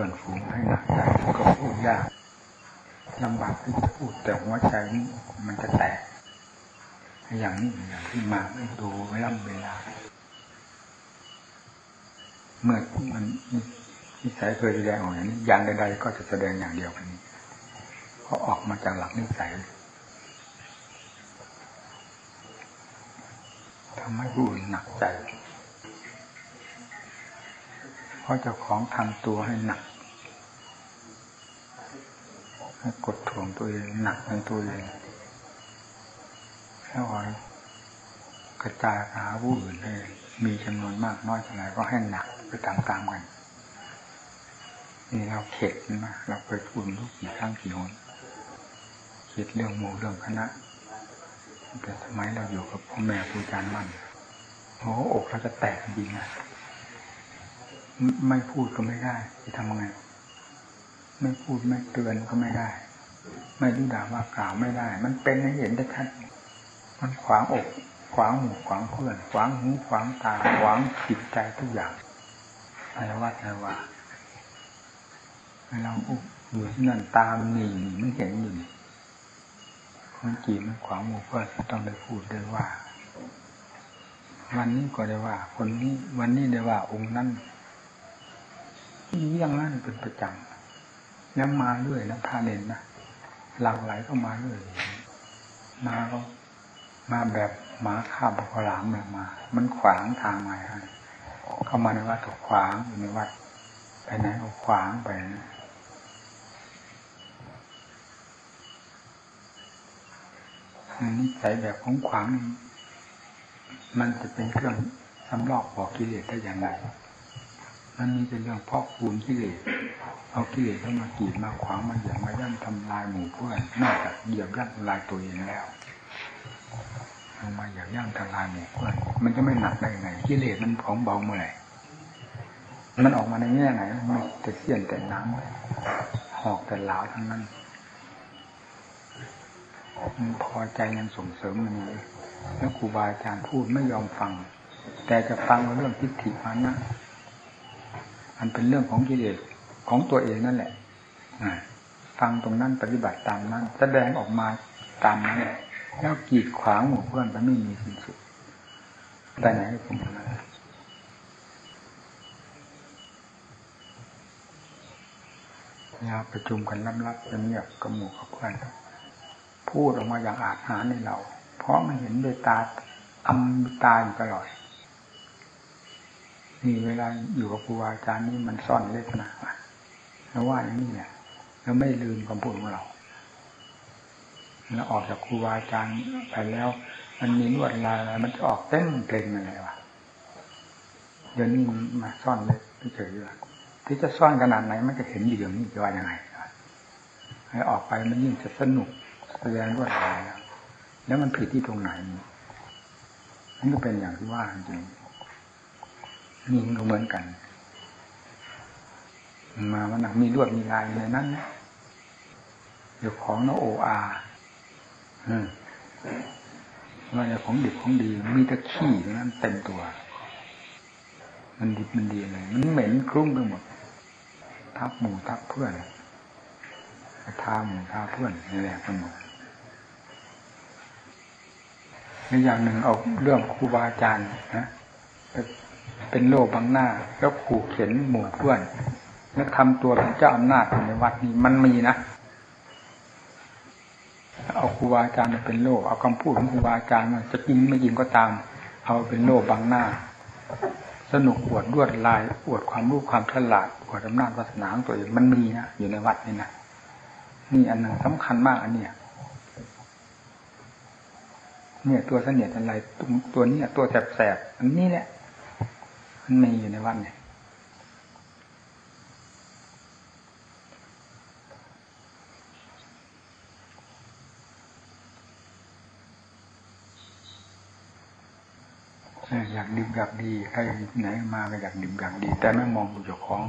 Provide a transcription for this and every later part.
พื่อนฝูงให้หนักใจก็พูดยากลำบากที่จะพูดแต่หัวใจนี่มันจะแตก อย่างนี้อย่างที่มาไม่ดูเวลาเวลา เมื่อมันนิสัยเคยแสดงออกอย่างนี้อย่างใดๆก็จะแสดงอย่างเดียวกันนี้เพราะออกมาจากหลักนิสัยทำให้ผู้อื่นหนักใจ เพราะเจ้าของทำตัวให้หนัก ให้กดถ่วงตัวเองหนักในตัวเองแล้วไว้กระจายหาผู้อื่นเลยมีจำนวนมากน้อยเท่าไหร่ก็ให้หนักไปตามๆกัน นี่เราเข็ดนะเราเคยพูดทุกกี่ครั้งกี่หนคิดเรื่องหมู่เรื่องคณะ แต่ทำไมเราอยู่กับพ่อแม่ครูอาจารย์มันโอ้อกเราจะแตกจริงนะไม่พูดก็ไม่ได้จะทำยังไง ไม่พูดไม่เตือนก็ไม่ได้ ไม่ดูด่าว่ากล่าวไม่ได้ มันเป็นให้เห็นได้ชัดมันขวางอกขวางหมู่ขวางเพื่อนขวางหูขวางตาขวางจิตใจทุกอย่างอะไรว่าอะไรว่าเราอยู่ที่นั่นตามนี่มันเห็นอยู่คนจีบมันขวางหมู่เพื่อนต้องได้พูดได้ว่า วันนี้ก็ได้ว่า คนนี้วันนี้ได้ว่าองค์นั้นอย่างนั้นเป็นประจำ แล้วมาเรื่อยนะพาเลนนะหลังไหลก็มาเรื่อยมาก็มาแบบหมาข้าบพลามเลยมา มันขวางทางมาให้เข้ามาในวัดก็ขวางอยู่ในวัดไปไหนก็ขวางไปนะนิสัยแบบของขวาง มันจะเป็นเครื่องสำลอกบอกกิเลสได้อย่างไร มันมีเป็นเรื่องพอกปูนกิเลสเอากิเลสเข้ามากีดมาขวางมาอย่างมาย่ำทำลายหมู่เพื่อนนอกจากเหยียบย่ำทำลายตัวเองแล้วเอามาอย่างย่ำทำลายหมู่เพื่อนมันจะไม่หนักได้ไงกิเลสมันของเบาเมื่อไหร่มันออกมาในแง่ไหนมันแต่เสี้ยนแต่น้ำหอกแต่หลาทั้งนั้นมันพอใจยังส่งเสริมมันเลยแล้วครูบาอาจารย์พูดไม่ยอมฟัง แต่จะฟังเรื่องทิฏฐิมานะ อันเป็นเรื่องของกิเลสของตัวเองนั่นแหละฟังตรงนั้นปฏิบัติตามนั้น แสดงออกมาตามนั้นแล้วกีดขวางหมู่เพื่อนไปไม่มีสิ้นสุดไปไหนผมนะยาประชุมกันลำลับเงียบกับหมู่กับเพื่อนพูดออกมาอย่างอาจหาในเรา เพราะมันเห็นโดยตาอำตาอยู่ตลอด นี่เวลาอยู่กับครูอาจารย์นี่มันซ่อนเล็กนะแล้วว่าอย่างนี้เนี่ยแล้วไม่ลืมคำพูดของเราแล้วออกจากครูอาจารย์ไปแล้ว มันมีนวดลายอะไรมันจะออกเต้นเพลงอะไรวะเดี๋ยวนี้มันมาซ่อนเล็กเฉยๆที่จะซ่อนขนาดไหนมันจะเห็นอยู่อย่างนี้จะว่ายังไงให้ออกไปมันยิ่งจะสนุกแสดงรวดลายแล้วมันผิดที่ตรงไหนมันก็เป็นอย่างที่ว่าจริง นี่ก็เหมือนกัน มามันมีลวดมีลายในนั้นนะเดี๋ยวของนโออาว่าจะของดิบของดี มีตะขี้นั้นเต็มตัว มันดิบมันดีเลยมันเหม็นคลุ้งไปหมด ทับหมูทับเพื่อนทาหมูทาเพื่อนนี่แหละกันหมดในอย่างหนึ่งเอาเรื่องครูบาอาจารย์นะ เป็นโลบังหน้า แล้วขู่เข็นหมู่เพื่อน แล้วทำตัวเป็นเจ้าอำนาจในวัดนี้มันมีนะ เอาครูบาอาจารย์มาเป็นโลเอาคำพูดของครูบาอาจารย์มาจะจริงไม่จริงก็ตาม เอาเป็นโลบังหน้า สนุกอวดรวดลายอวดความรู้ความฉลาดอวดอำนาจวาสนาของตัวเองมันมีนะอยู่ในวัดนี่นะนี่อันหนึ่งสำคัญมากอันเนี้ยเนี่ยตัวเสนียดอะไรตัวนี้ตัวแสบๆอันนี้แหละ มันมีอยู่ในวัดเนี่ยอยากดีอยากดีใครไหนมาก็อยากดีอยากดี แต่ไม่มองดูเจ้าของ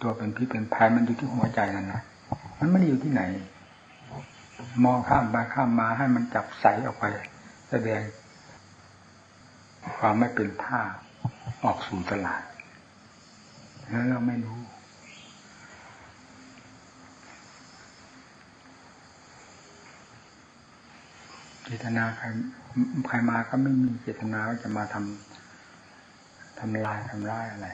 ตัวเป็นพี่เป็นภัยมันอยู่ที่หัวใจนั่นนะมันไม่ได้อยู่ที่ไหน มองข้ามไปข้ามมาให้มันจับใสออกไป แสดง ความไม่เป็นท่าออกสู่ตลาดแล้วเราไม่รู้ เจตนาใครใครมาก็ไม่มีเจตนาว่าจะมาทำทำลายทำร้ายอะไร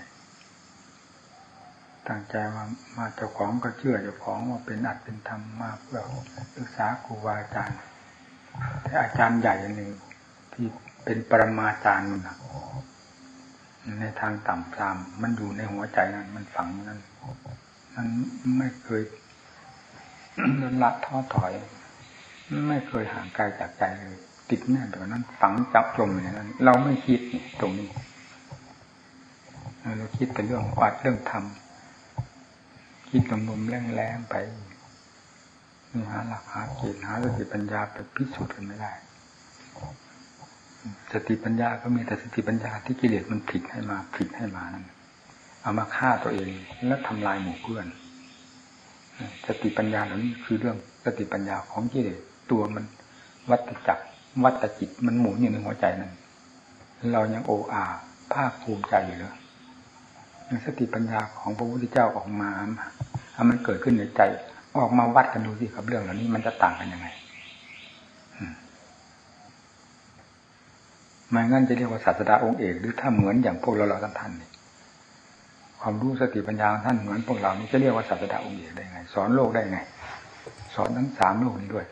ตั้งใจว่ามาเจ้าของก็เชื่อเจ้าของว่าเป็นอัดเป็นธรรมมาเพื่อศึกษาครูบาอาจารย์แต่อาจารย์ใหญ่หนึ่งที่ เป็นปรมาจารย์นะในทางต่ำตามมันอยู่ในหัวใจนั้น มันฝังนั้นมันไม่เคยละท้อถอย ไม่เคยห่างไกลจากใจเลยติดแน่นแบบนั้น ฝังจับจมอย่างนั้น เราไม่คิดตรงนี้เราคิดแต่เรื่องวัดเรื่องธรรมคิดลมๆแรงๆไปมีหาหลักหาเกณฑ์หาสติปัญญาไปพิสูจน์กันไม่ได้ สติปัญญาก็มีแต่สติปัญญาที่กิเลสมันผิดให้มาผิดให้มานั่นเอามาฆ่าตัวเองแล้วทำลายหมู่เพื่อนสติปัญญาเหล่านี้คือเรื่องสติปัญญาของกิเลสตัวมันวัตจักรวัตจิตมันหมุนอยู่ในหัวใจนั้นเรายังโออาภาคภูมิใจอยู่เลยสติปัญญาของพระพุทธเจ้าออกมาถ้ามันเกิดขึ้นในใจ ออกมาวัดกันดูสิกับเรื่องเหล่านี้มันจะต่างกันยังไง ไม่งั้นจะเรียกว่าศาสดาองค์เอกหรือถ้าเหมือนอย่างพวกเราเราท่านนี่ความรู้สติปัญญาท่านเหมือนพวกเรานี่จะเรียกว่าศาสดาองค์เอกได้ไง สอนโลกได้ไง สอนทั้งสามโลกนี้ด้วย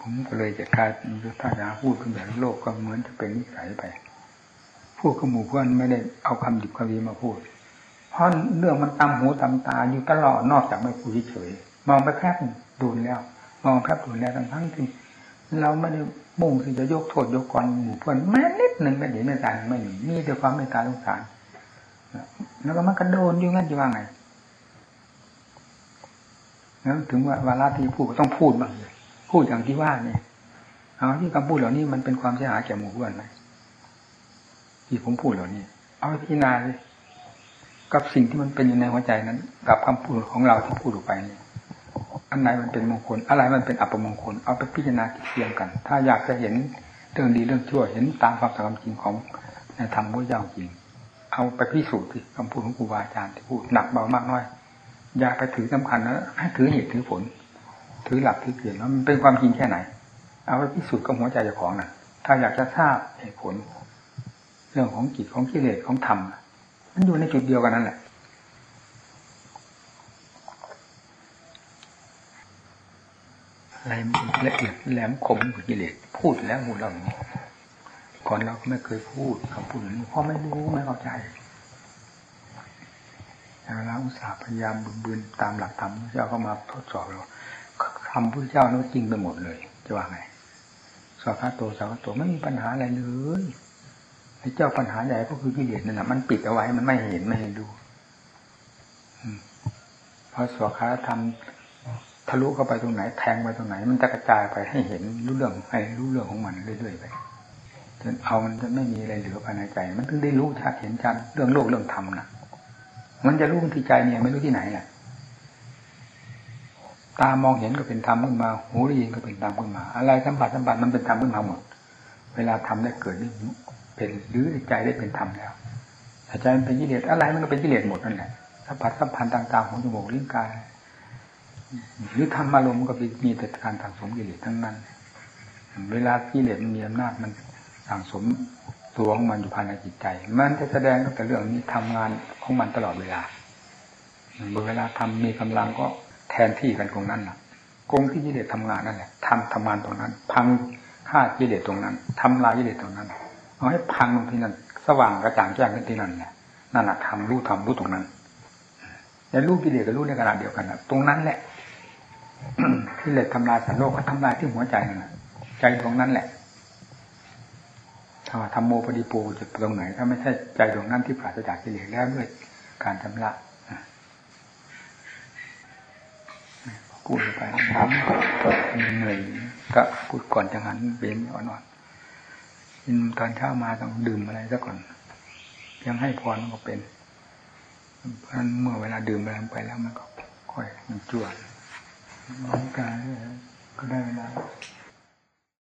ผมก็เลยจะกลายเป็นถ้าจะพูดขึ้นแบบโลกก็เหมือนจะเป็นนิสัยไปพูดกับหมู่เพื่อนไม่ได้เอาคำดิบคำดีมาพูด เพราะเรื่องมันตามหูตามตาอยู่ตลอดนอกจากไม่พูดเฉยมองไปแค่ดูแล้ว มองแค่ดูแล้วทั้งทั้งที่เราไม่ได้มุ่งที่จะยกโทษยกกรหมู่เพื่อนแม้นิดหนึ่งไม่ดีไม่ตายไม่มีมีแต่ความไม่ตายสงสารแล้วก็มันกระโดนอยู่งั้นจะว่าไงแล้วถึงว่าวาระที่พูดก็ต้องพูดบ้างพูดอย่างที่ว่าเนี่ยเอาที่คำพูดเหล่านี้มันเป็นความเสียหายแก่หมู่เพื่อนไหมที่ผมพูดเหล่านี้ เอาพิจารณาเลยกับสิ่งที่มันเป็นอยู่ในหัวใจนั้น กับคำพูดของเราที่พูดออกไปนี่ อันไหนมันเป็นมงคล อะไรมันเป็นอัปมงคล เอาไปพิจารณาเทียมกัน ถ้าอยากจะเห็นเรื่องดีเรื่องชั่ว เห็นตามความสัมจริงของในธรรมพระเจ้าจริง เอาไปพิสูจน์ที่คำพูดของครูบาอาจารย์ที่พูดหนักเบามากน้อย อย่าไปถือสำคัญนะให้ถือเหตุถือผล ถือหลักถือเกณฑ์ว่ามันเป็นความจริงแค่ไหน เอาไปพิสูจน์กับหัวใจเจ้าของน่ะถ้าอยากจะทราบเหตุผล เรื่องของจิตของกิเลสของธรรมมันอยู่ในจุดเดียวกันนั่นแหละ อะไรละเอียดแหลมคมของกิเลสพูดแล้วหูเรานี้ก่อนเราไม่เคยพูดคำพูดนี้เพราะไม่รู้ไม่เข้าใจเราอุตส่าห์พยายามบืนตามหลักธรรมพระเจ้าก็มาทดสอบเราคำพระเจ้านั้นจริงไปหมดเลย จะว่าไงสอบพระโตสาวโตไม่มีปัญหาอะไรเลยไอ้เจ้าปัญหาใหญ่ก็คือกิเลสนั่นแหละมันปิดเอาไว้มันไม่เห็นไม่เห็นดูพอสวขาทำ ทะลุเข้าไปตรงไหนแทงไปตรงไหน มันจะกระจายไปให้เห็นรู้เรื่องให้รู้เรื่องของมันเรื่อยๆไปจนเอามันจะไม่มีอะไรเหลือภายในใจ มันถึงได้รู้ชัดเห็นชัดเรื่องโลกเรื่องธรรมนะมันจะรู้ที่ใจเนี่ยไม่รู้ที่ไหนแหละตามองเห็นก็เป็นธรรมขึ้นมา หูได้ยินก็เป็นธรรมขึ้นมา อะไรสัมผัสสัมผัสมันเป็นธรรมขึ้นมาหมด เวลาทำได้เกิดนี่เป็นหรือใจได้เป็นธรรมแล้วถ้าใจมันเป็นกิเลสอะไรมันก็เป็นกิเลสหมดนั่นแหละสัมผัสสัมพันธ์ต่างๆของจมูกลิ้นกาย หรือธรรมารมณ์ก็มีแต่การสั่งสมกิเลสทั้งนั้น เวลากิเลสมันมีอำนาจมันสั่งสมตัวของมันอยู่ภายในจิตใจ มันจะแสดงตั้งแต่เรื่องนี้ทำงานของมันตลอดเวลาเวลาทำมีกำลังก็แทนที่กันตรงนั้นแหละกงที่กิเลสทำงานนั่นแหละทำทำงานตรงนั้น พังฆ่ากิเลสตรงนั้นทำลายกิเลสตรงนั้น เอาให้พังตรงที่นั่นสว่างกระจ่างแจ้งขึ้นที่นั่นแหละนั่นแหละทำรู้ทำรู้ตรงนั้นแต่รู้กิเลสกับรู้ในขณะเดียวกันนะตรงนั้นแหละ กิเลสทำลายสัตว์โลกก็ทำลายที่หัวใจนั่นแหละใจตรงนั้นแหละถ้าทำโมปฏิปูจะตรงไหนถ้าไม่ใช่ใจตรงนั้นที่ปราศจากกิเลสแล้วด้วยการชำระพูดไปน้ำเหนื่อยก็พูดก่อนจังหันเบนอ่อนกินตอนเช้ามาต้องดื่มอะไรซะก่อน ยังให้พรก็เป็นเพราะเมื่อเวลาดื่มอะไรไปแล้วมันก็ค่อยมันจวน ร่างกายก็ได้เวลา